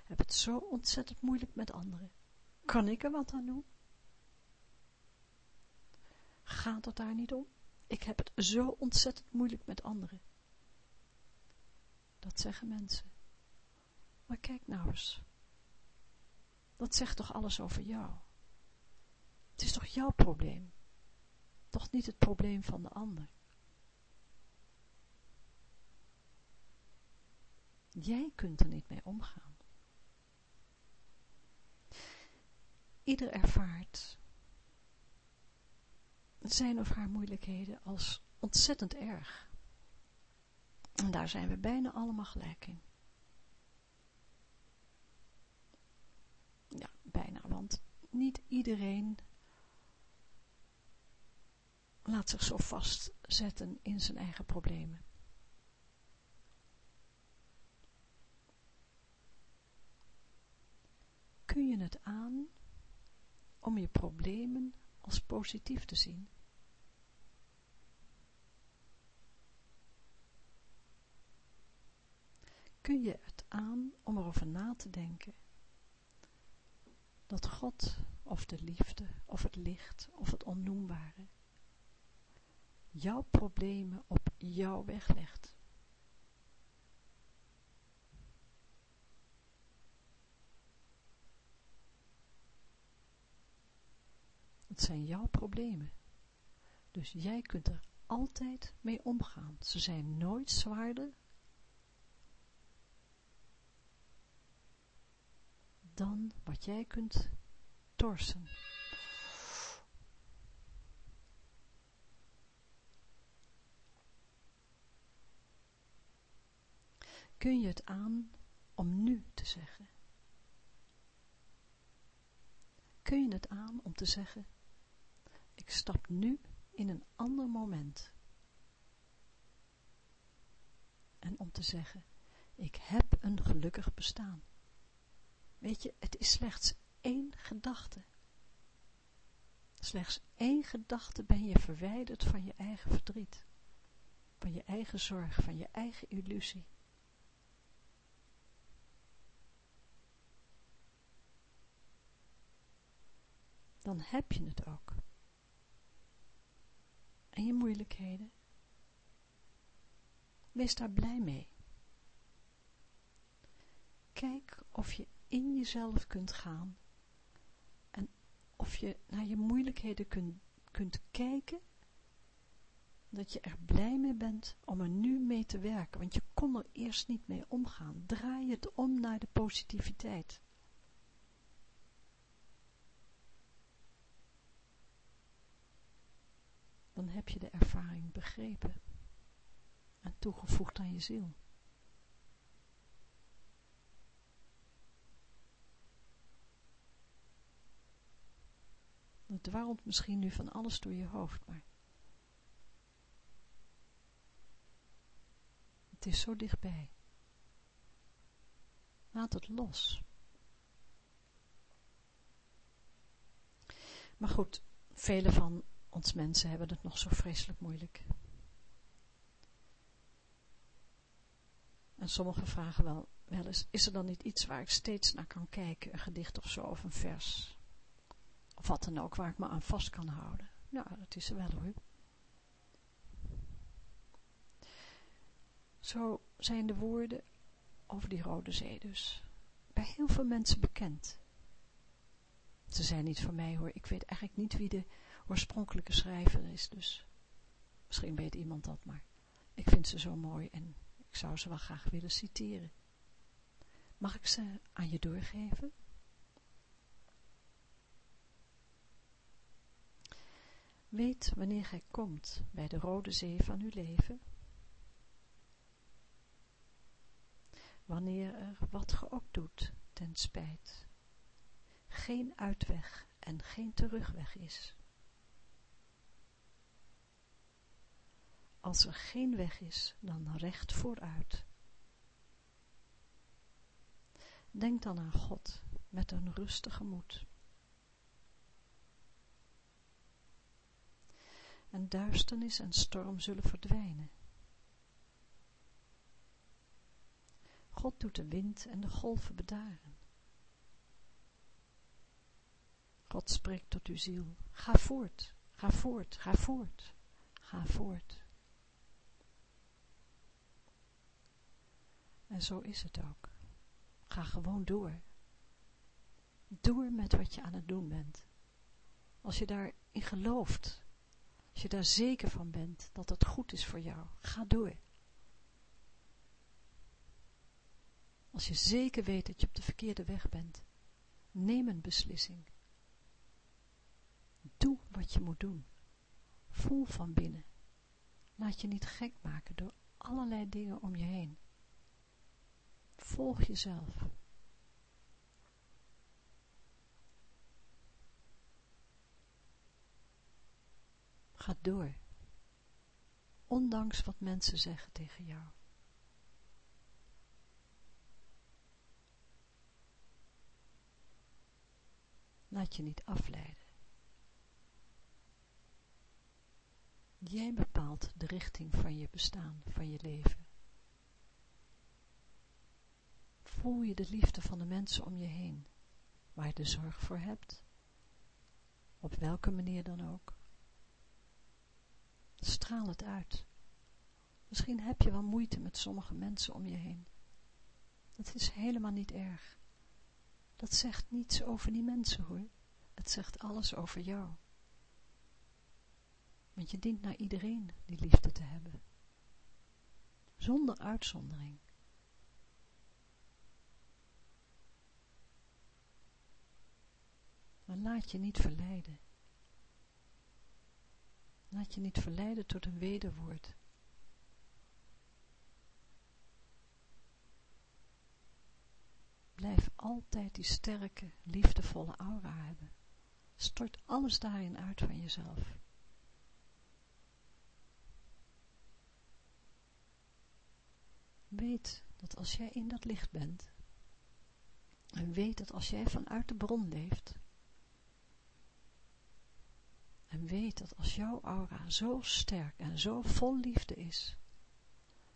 heb het zo ontzettend moeilijk met anderen. Kan ik er wat aan doen? Gaat het daar niet om? Ik heb het zo ontzettend moeilijk met anderen. Dat zeggen mensen. Maar kijk nou eens. Dat zegt toch alles over jou? Het is toch jouw probleem? Toch niet het probleem van de ander? Jij kunt er niet mee omgaan. Ieder ervaart zijn of haar moeilijkheden als ontzettend erg. En daar zijn we bijna allemaal gelijk in. Ja, bijna, want niet iedereen laat zich zo vastzetten in zijn eigen problemen. Kun je het aan om je problemen als positief te zien? Kun je het aan om erover na te denken dat God of de liefde of het licht of het onnoembare jouw problemen op jou weglegt. Het zijn jouw problemen. Dus jij kunt er altijd mee omgaan. Ze zijn nooit zwaarder dan wat jij kunt torsen. Kun je het aan om nu te zeggen? Kun je het aan om te zeggen, ik stap nu in een ander moment. En om te zeggen, ik heb een gelukkig bestaan. Weet je, het is slechts één gedachte. Slechts één gedachte ben je verwijderd van je eigen verdriet, van je eigen zorg, van je eigen illusie. Dan heb je het ook. En je moeilijkheden. Wees daar blij mee. Kijk of je in jezelf kunt gaan en of je naar je moeilijkheden kunt, kunt kijken, dat je er blij mee bent om er nu mee te werken, want je kon er eerst niet mee omgaan. Draai het om naar de positiviteit. Dan heb je de ervaring begrepen en toegevoegd aan je ziel. Het dwarrelt misschien nu van alles door je hoofd, maar het is zo dichtbij. Laat het los. Maar goed, vele van ons mensen hebben het nog zo vreselijk moeilijk. En sommigen vragen wel, wel eens, is er dan niet iets waar ik steeds naar kan kijken, een gedicht of zo, of een vers? Of wat dan ook, waar ik me aan vast kan houden. Nou, dat is er wel hoor. Zo zijn de woorden over die Rode Zee dus bij heel veel mensen bekend. Ze zijn niet van mij hoor, ik weet eigenlijk niet wie de oorspronkelijke schrijver is, dus misschien weet iemand dat, maar ik vind ze zo mooi en ik zou ze wel graag willen citeren. Mag ik ze aan je doorgeven? Weet wanneer gij komt bij de rode zee van uw leven, wanneer er wat ge ook doet ten spijt, geen uitweg en geen terugweg is. Als er geen weg is, dan recht vooruit. Denk dan aan God met een rustige moed. En duisternis en storm zullen verdwijnen. God doet de wind en de golven bedaren. God spreekt tot uw ziel. Ga voort, ga voort, ga voort, ga voort. En zo is het ook. Ga gewoon door. Door met wat je aan het doen bent. Als je daarin gelooft, als je daar zeker van bent dat het goed is voor jou, ga door. Als je zeker weet dat je op de verkeerde weg bent, neem een beslissing. Doe wat je moet doen. Voel van binnen. Laat je niet gek maken door allerlei dingen om je heen. Volg jezelf. Ga door. Ondanks wat mensen zeggen tegen jou. Laat je niet afleiden. Jij bepaalt de richting van je bestaan, van je leven. Voel je de liefde van de mensen om je heen, waar je de zorg voor hebt, op welke manier dan ook. Straal het uit. Misschien heb je wel moeite met sommige mensen om je heen. Dat is helemaal niet erg. Dat zegt niets over die mensen hoor. Het zegt alles over jou. Want je dient naar iedereen die liefde te hebben. Zonder uitzondering. Maar laat je niet verleiden. Laat je niet verleiden tot een wederwoord. Blijf altijd die sterke, liefdevolle aura hebben. Stort alles daarin uit van jezelf. Weet dat als jij in dat licht bent, en weet dat als jij vanuit de bron leeft, en weet dat als jouw aura zo sterk en zo vol liefde is,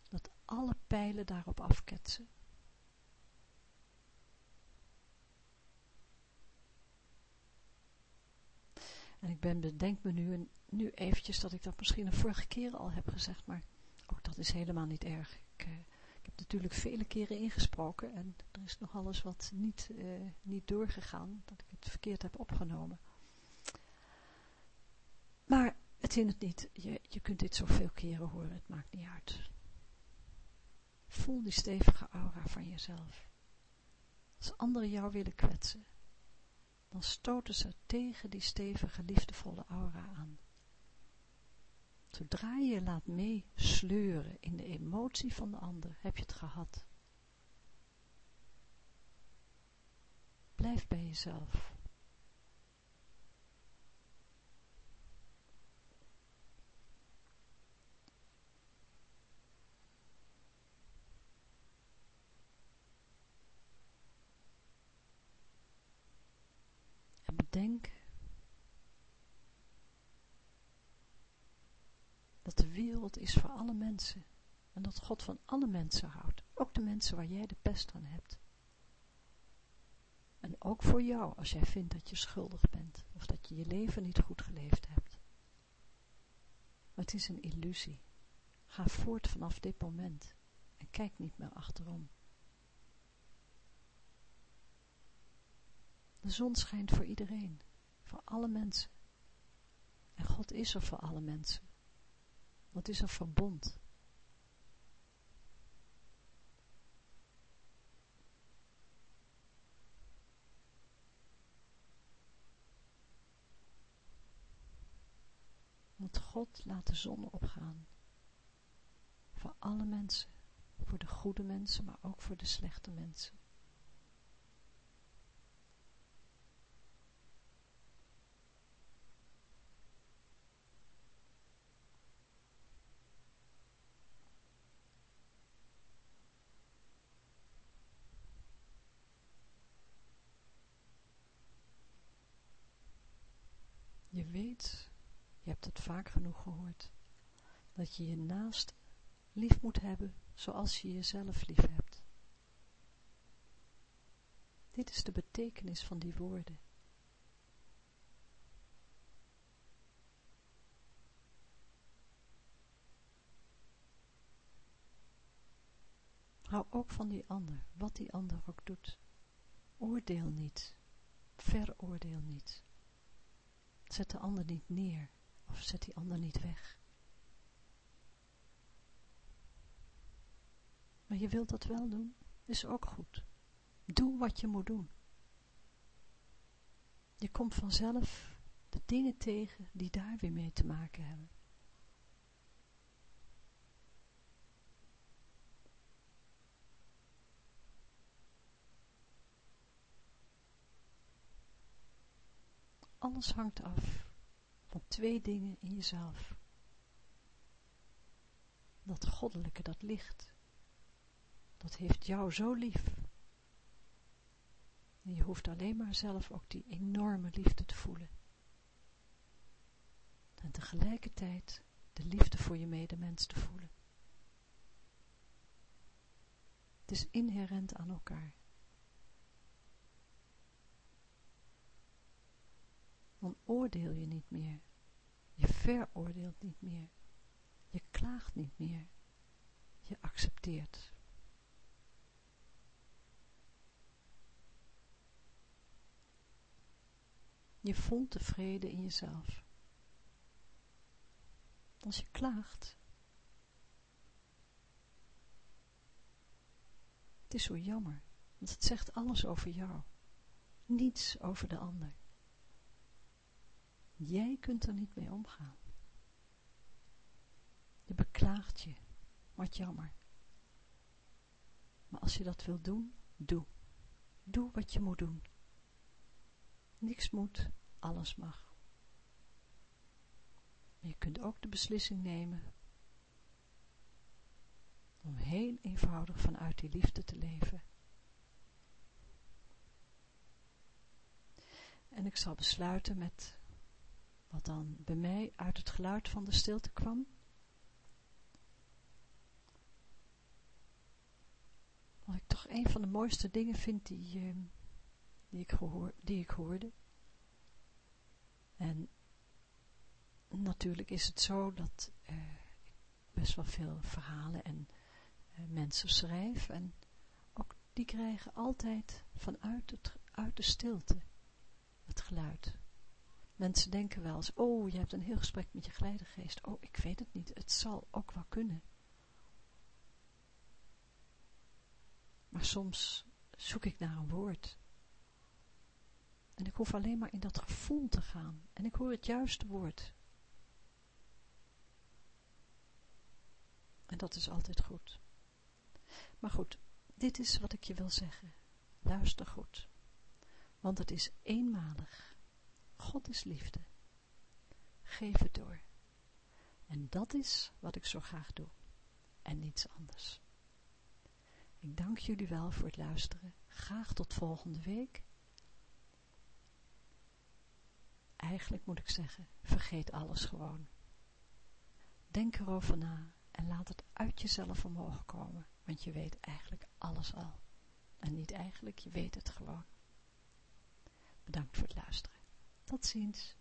dat alle pijlen daarop afketsen. En ik ben, bedenk me nu, nu eventjes dat ik dat misschien een vorige keer al heb gezegd, maar ook dat is helemaal niet erg. Ik, uh, ik heb natuurlijk vele keren ingesproken en er is nog alles wat niet, uh, niet doorgegaan, dat ik het verkeerd heb opgenomen. Maar het het niet, je, je kunt dit zoveel keren horen, het maakt niet uit. Voel die stevige aura van jezelf. Als anderen jou willen kwetsen, dan stoten ze tegen die stevige, liefdevolle aura aan. Zodra je je laat meesleuren in de emotie van de ander, heb je het gehad. Blijf bij jezelf. Denk dat de wereld is voor alle mensen en dat God van alle mensen houdt, ook de mensen waar jij de pest aan hebt. En ook voor jou als jij vindt dat je schuldig bent of dat je je leven niet goed geleefd hebt. Maar het is een illusie. Ga voort vanaf dit moment en kijk niet meer achterom. De zon schijnt voor iedereen, voor alle mensen. En God is er voor alle mensen. Wat is een verbond? Want God laat de zon opgaan. Voor alle mensen. Voor de goede mensen, maar ook voor de slechte mensen. Je hebt het vaak genoeg gehoord, dat je je naast lief moet hebben zoals je jezelf lief hebt. Dit is de betekenis van die woorden. Hou ook van die ander, wat die ander ook doet. Oordeel niet, veroordeel niet. Zet de ander niet neer of zet die ander niet weg. Maar je wilt dat wel doen, is ook goed. Doe wat je moet doen. Je komt vanzelf de dingen tegen die daar weer mee te maken hebben. Alles hangt af van twee dingen in jezelf. Dat goddelijke, dat licht, dat heeft jou zo lief. En je hoeft alleen maar zelf ook die enorme liefde te voelen. En tegelijkertijd de liefde voor je medemens te voelen. Het is inherent aan elkaar. Dan oordeel je niet meer. Je veroordeelt niet meer. Je klaagt niet meer. Je accepteert. Je voelt de vrede in jezelf. Als je klaagt. Het is zo jammer, want het zegt alles over jou. Niets over de ander. Jij kunt er niet mee omgaan. Je beklaagt je. Wat jammer. Maar als je dat wil doen, doe. Doe wat je moet doen. Niks moet, alles mag. je kunt ook de beslissing nemen om heel eenvoudig vanuit die liefde te leven. En ik zal besluiten met wat dan bij mij uit het geluid van de stilte kwam. Wat ik toch een van de mooiste dingen vind die, uh, die, ik, gehoor, die ik hoorde. En natuurlijk is het zo dat uh, ik best wel veel verhalen en uh, mensen schrijf. En ook die krijgen altijd vanuit het, uit de stilte het geluid. Mensen denken wel eens, oh, je hebt een heel gesprek met je geleidegeest. Oh, ik weet het niet, het zal ook wel kunnen. Maar soms zoek ik naar een woord. En ik hoef alleen maar in dat gevoel te gaan. En ik hoor het juiste woord. En dat is altijd goed. Maar goed, dit is wat ik je wil zeggen. Luister goed. Want het is eenmalig. God is liefde. Geef het door. En dat is wat ik zo graag doe. En niets anders. Ik dank jullie wel voor het luisteren. Graag tot volgende week. Eigenlijk moet ik zeggen, vergeet alles gewoon. Denk erover na en laat het uit jezelf omhoog komen, want je weet eigenlijk alles al. En niet eigenlijk, je weet het gewoon. Bedankt voor het luisteren. Tot ziens.